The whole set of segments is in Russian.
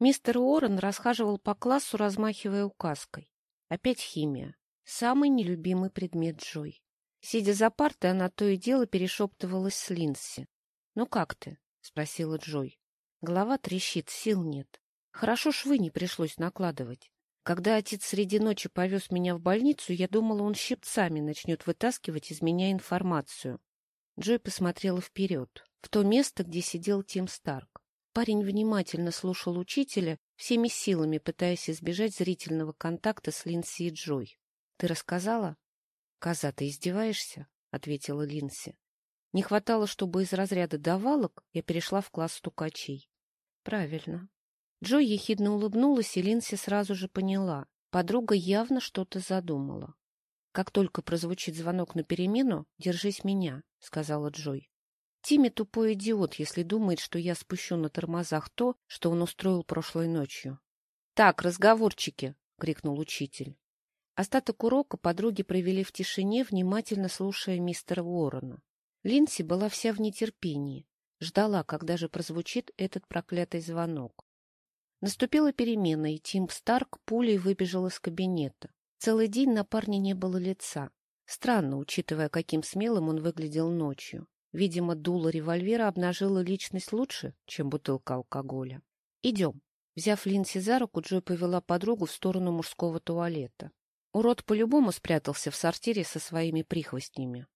Мистер Уоррен расхаживал по классу, размахивая указкой. Опять химия. Самый нелюбимый предмет Джой. Сидя за партой, она то и дело перешептывалась с Линси. — Ну как ты? — спросила Джой. Голова трещит, сил нет. Хорошо швы не пришлось накладывать. Когда отец среди ночи повез меня в больницу, я думала, он щипцами начнет вытаскивать из меня информацию. Джой посмотрела вперед, в то место, где сидел Тим Старк. Парень внимательно слушал учителя, всеми силами пытаясь избежать зрительного контакта с Линси и Джой. — Ты рассказала? — Коза, ты издеваешься? — ответила Линси. Не хватало, чтобы из разряда давалок я перешла в класс стукачей. — Правильно. Джой ехидно улыбнулась, и Линси сразу же поняла. Подруга явно что-то задумала. — Как только прозвучит звонок на перемену, держись меня, — сказала Джой. Тимми тупой идиот, если думает, что я спущу на тормозах то, что он устроил прошлой ночью. — Так, разговорчики! — крикнул учитель. Остаток урока подруги провели в тишине, внимательно слушая мистера Уоррена. Линси была вся в нетерпении, ждала, когда же прозвучит этот проклятый звонок. Наступила перемена, и Тим Старк пулей выбежал из кабинета. Целый день на парне не было лица. Странно, учитывая, каким смелым он выглядел ночью. Видимо, дуло револьвера обнажило личность лучше, чем бутылка алкоголя. «Идем». Взяв Линси за руку, Джой повела подругу в сторону мужского туалета. Урод по-любому спрятался в сортире со своими прихвостнями.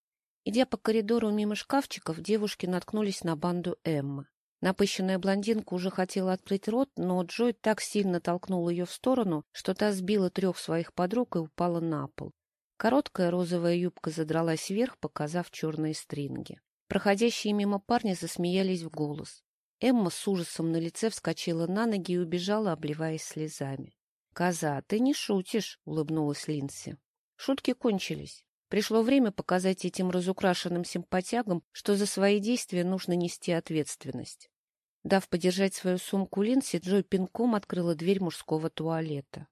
Идя по коридору мимо шкафчиков, девушки наткнулись на банду Эммы. Напыщенная блондинка уже хотела открыть рот, но Джой так сильно толкнул ее в сторону, что та сбила трех своих подруг и упала на пол. Короткая розовая юбка задралась вверх, показав черные стринги. Проходящие мимо парни засмеялись в голос. Эмма с ужасом на лице вскочила на ноги и убежала, обливаясь слезами. — Коза, ты не шутишь, — улыбнулась Линси. Шутки кончились. Пришло время показать этим разукрашенным симпатягам, что за свои действия нужно нести ответственность. Дав подержать свою сумку Линси, Джой пинком открыла дверь мужского туалета.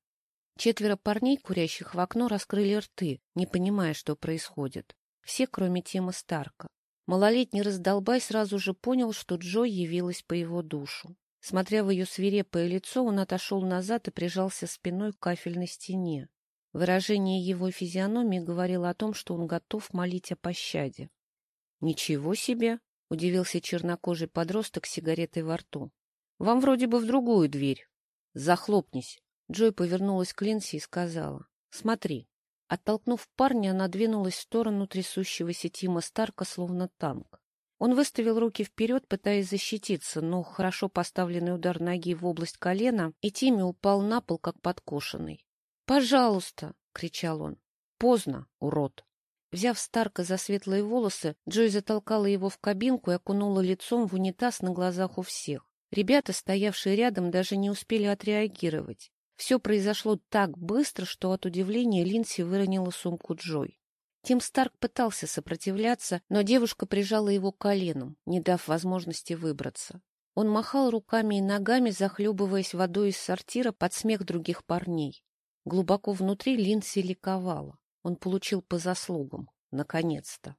Четверо парней, курящих в окно, раскрыли рты, не понимая, что происходит. Все, кроме Тима Старка. Малолетний раздолбай сразу же понял, что Джой явилась по его душу. Смотря в ее свирепое лицо, он отошел назад и прижался спиной к кафельной стене. Выражение его физиономии говорило о том, что он готов молить о пощаде. — Ничего себе! — удивился чернокожий подросток с сигаретой во рту. — Вам вроде бы в другую дверь. — Захлопнись! Джой повернулась к Линси и сказала. — Смотри. Оттолкнув парня, она двинулась в сторону трясущегося Тима Старка, словно танк. Он выставил руки вперед, пытаясь защититься, но хорошо поставленный удар ноги в область колена, и Тимми упал на пол, как подкошенный. «Пожалуйста!» — кричал он. «Поздно, урод!» Взяв Старка за светлые волосы, Джой затолкала его в кабинку и окунула лицом в унитаз на глазах у всех. Ребята, стоявшие рядом, даже не успели отреагировать. Все произошло так быстро, что от удивления Линси выронила сумку Джой. Тим Старк пытался сопротивляться, но девушка прижала его коленом, не дав возможности выбраться. Он махал руками и ногами, захлебываясь водой из сортира под смех других парней. Глубоко внутри Линси ликовала. Он получил по заслугам. Наконец-то.